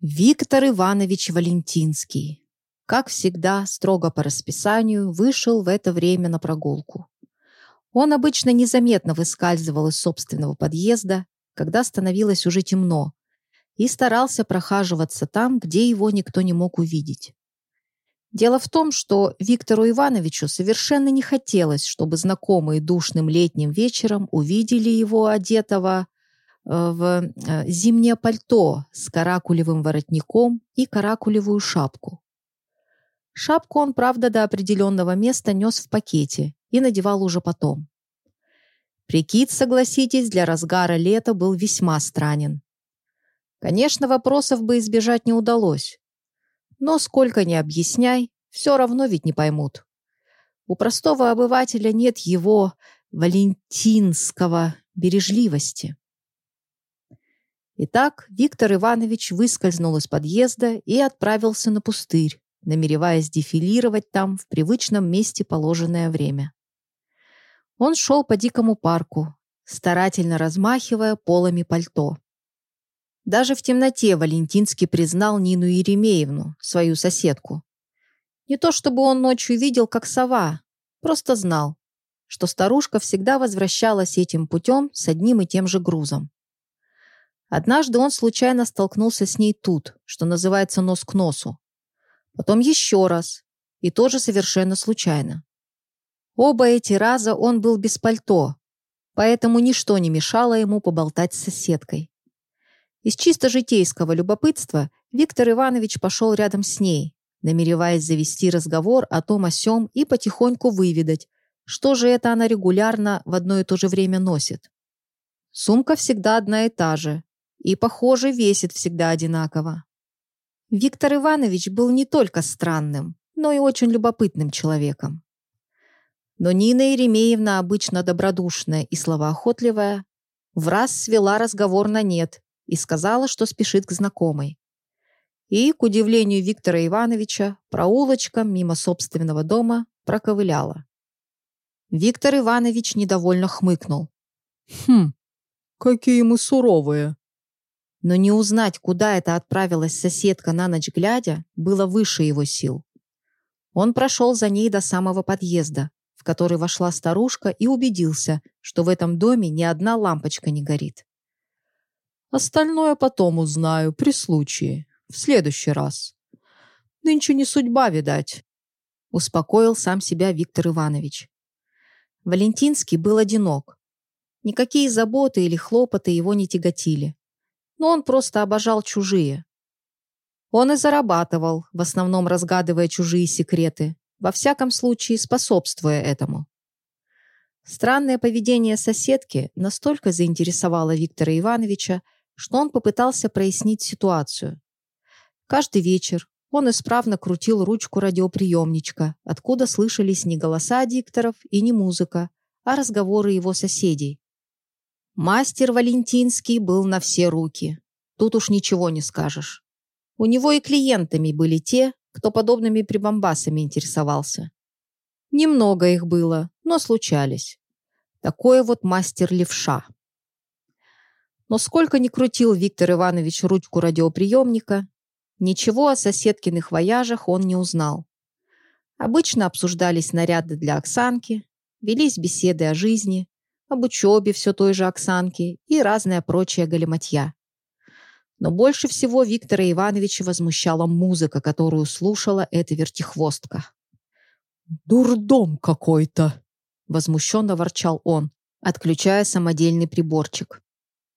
Виктор Иванович Валентинский, как всегда, строго по расписанию, вышел в это время на прогулку. Он обычно незаметно выскальзывал из собственного подъезда, когда становилось уже темно, и старался прохаживаться там, где его никто не мог увидеть. Дело в том, что Виктору Ивановичу совершенно не хотелось, чтобы знакомые душным летним вечером увидели его одетого в э, зимнее пальто с каракулевым воротником и каракулевую шапку. Шапку он, правда, до определенного места нес в пакете и надевал уже потом. Прикид, согласитесь, для разгара лета был весьма странен. Конечно, вопросов бы избежать не удалось. Но сколько ни объясняй, все равно ведь не поймут. У простого обывателя нет его валентинского бережливости. Итак, Виктор Иванович выскользнул из подъезда и отправился на пустырь, намереваясь дефилировать там в привычном месте положенное время. Он шел по дикому парку, старательно размахивая полами пальто. Даже в темноте Валентинский признал Нину Еремеевну, свою соседку. Не то чтобы он ночью видел, как сова, просто знал, что старушка всегда возвращалась этим путем с одним и тем же грузом. Однажды он случайно столкнулся с ней тут, что называется нос к носу. Потом еще раз, и тоже совершенно случайно. Оба эти раза он был без пальто, поэтому ничто не мешало ему поболтать с соседкой. Из чисто житейского любопытства Виктор Иванович пошел рядом с ней, намереваясь завести разговор о том о сём и потихоньку выведать, что же это она регулярно в одно и то же время носит. Сумка всегда одна и та же, и, похоже, весит всегда одинаково. Виктор Иванович был не только странным, но и очень любопытным человеком. Но Нина Еремеевна, обычно добродушная и словоохотливая, в раз свела разговор на нет и сказала, что спешит к знакомой. И, к удивлению Виктора Ивановича, проулочком мимо собственного дома проковыляла. Виктор Иванович недовольно хмыкнул. «Хм, какие мы суровые!» Но не узнать, куда это отправилась соседка на ночь глядя, было выше его сил. Он прошел за ней до самого подъезда, в который вошла старушка и убедился, что в этом доме ни одна лампочка не горит. Остальное потом узнаю, при случае, в следующий раз. Нынче не судьба, видать. Успокоил сам себя Виктор Иванович. Валентинский был одинок. Никакие заботы или хлопоты его не тяготили. Но он просто обожал чужие. Он и зарабатывал, в основном разгадывая чужие секреты, во всяком случае способствуя этому. Странное поведение соседки настолько заинтересовало Виктора Ивановича, что он попытался прояснить ситуацию. Каждый вечер он исправно крутил ручку радиоприемничка, откуда слышались не голоса дикторов и не музыка, а разговоры его соседей. Мастер Валентинский был на все руки. Тут уж ничего не скажешь. У него и клиентами были те, кто подобными прибамбасами интересовался. Немного их было, но случались. Такой вот мастер левша. Но сколько ни крутил Виктор Иванович ручку радиоприемника, ничего о соседкиных вояжах он не узнал. Обычно обсуждались наряды для Оксанки, велись беседы о жизни, об учебе все той же Оксанки и разная прочая галиматья. Но больше всего Виктора Ивановича возмущала музыка, которую слушала эта вертихвостка. «Дурдом какой-то!» — возмущенно ворчал он, отключая самодельный приборчик.